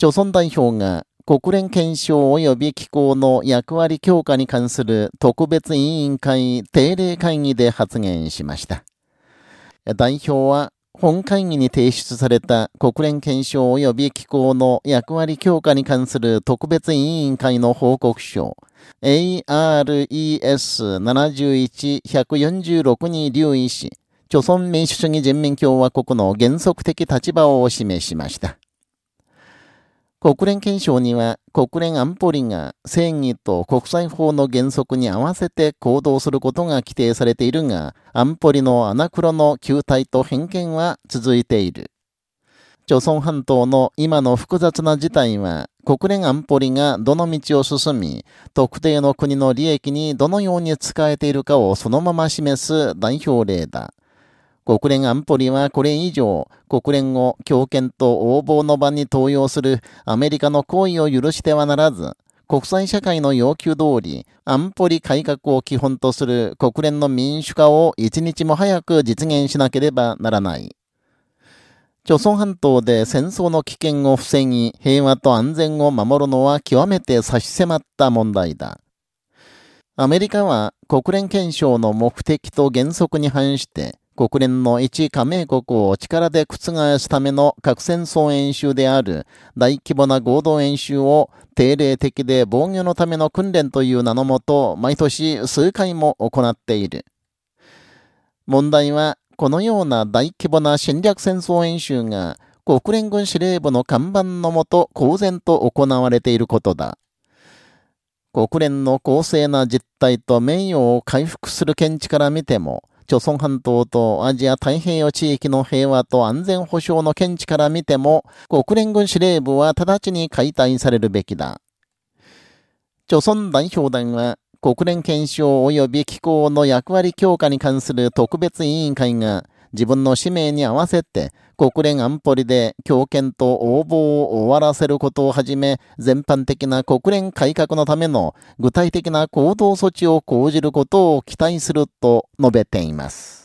朝鮮代表が国連憲章及び機構の役割強化に関する特別委員会定例会議で発言しました。代表は本会議に提出された国連憲章及び機構の役割強化に関する特別委員会の報告書 ARES71-146 に留意し、朝鮮民主主義人民共和国の原則的立場を示しました。国連憲章には国連安保理が正義と国際法の原則に合わせて行動することが規定されているが、安保理の穴黒の球体と偏見は続いている。朝鮮半島の今の複雑な事態は、国連安保理がどの道を進み、特定の国の利益にどのように使えているかをそのまま示す代表例だ。国連安保理はこれ以上、国連を強権と横暴の場に登用するアメリカの行為を許してはならず、国際社会の要求通り、安保理改革を基本とする国連の民主化を一日も早く実現しなければならない。朝鮮半島で戦争の危険を防ぎ、平和と安全を守るのは極めて差し迫った問題だ。アメリカは国連憲章の目的と原則に反して、国連の一加盟国を力で覆すための核戦争演習である大規模な合同演習を定例的で防御のための訓練という名のもと毎年数回も行っている。問題はこのような大規模な侵略戦争演習が国連軍司令部の看板のもと公然と行われていることだ。国連の公正な実態と名誉を回復する見地から見ても、朝鮮半島とアジア太平洋地域の平和と安全保障の見地から見ても、国連軍司令部は直ちに解体されるべきだ。朝鮮代表団は、国連憲章及び機構の役割強化に関する特別委員会が、自分の使命に合わせて国連安保理で強権と応募を終わらせることをはじめ、全般的な国連改革のための具体的な行動措置を講じることを期待すると述べています。